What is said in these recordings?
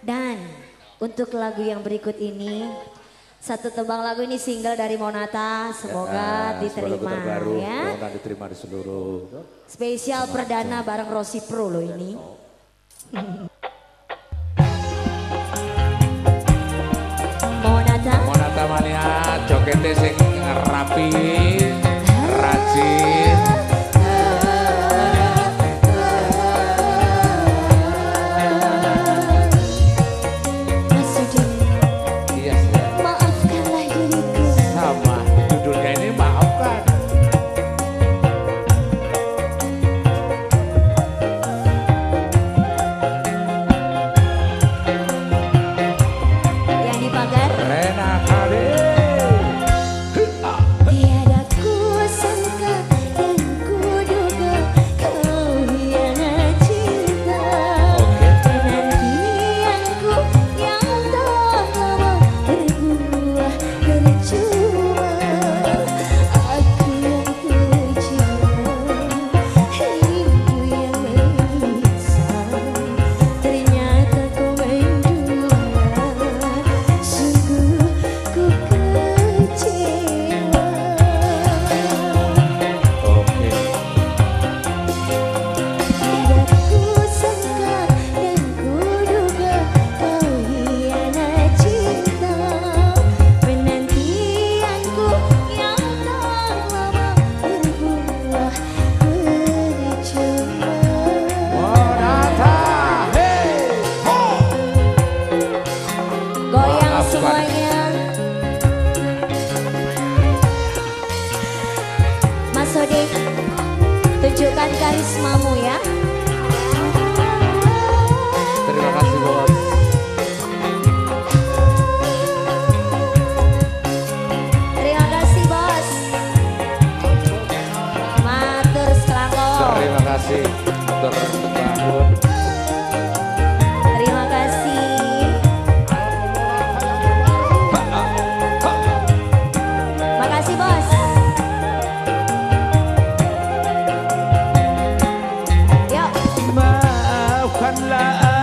Dan untuk lagu yang berikut ini satu tebang lagu ini single dari Monata, semoga ya, diterima terbaru, ya. Semoga diterima di seluruh. Spesial Semacam. perdana bareng Rosi Pro loh ini. Oh. Monata. Monata mania, joketnya sing rapi. tunjukkan karismamu ya.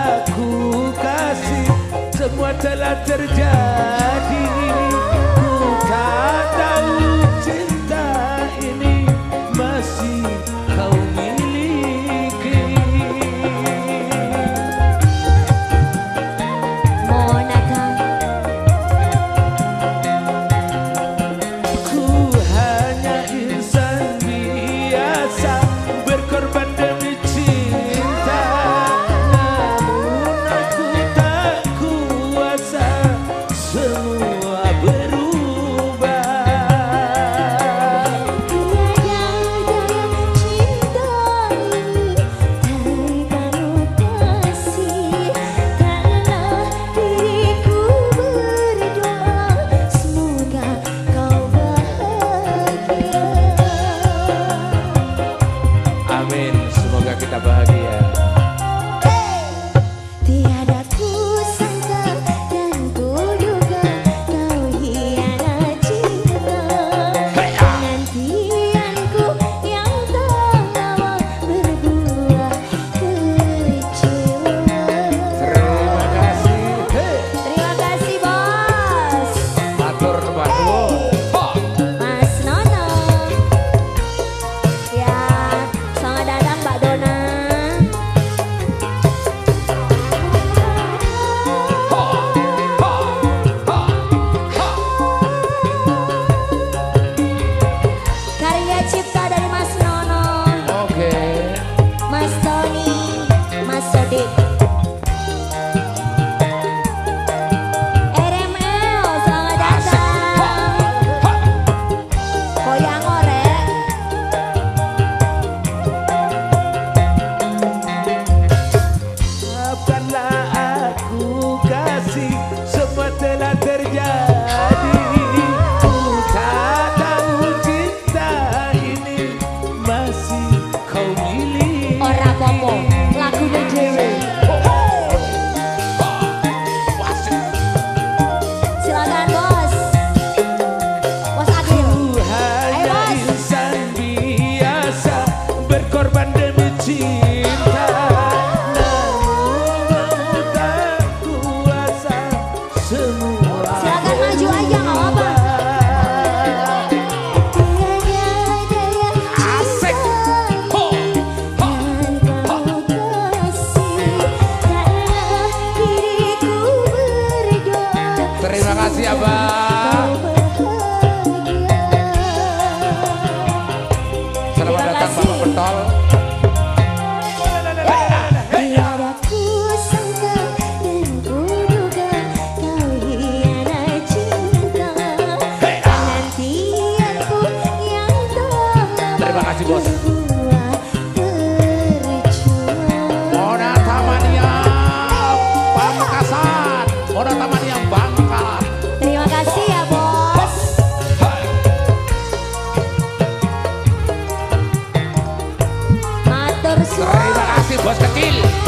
aku kasih Semua telah terjadi. Ku tak tahu Mas Guascatil.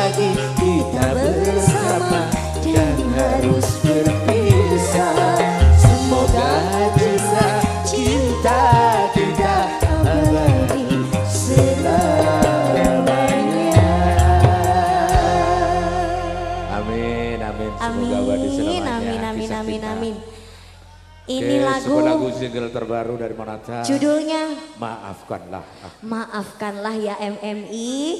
lagi kita bersama. Dan harus berpisah. Semoga kisah cinta kita abadi selamanya. Amin, amin, semoga abadi selamanya. Amin, amin, amin, amin. Ini Oke, lagu, lagu single terbaru dari Monata. Judulnya Maafkanlah. Maafkanlah ya MMI.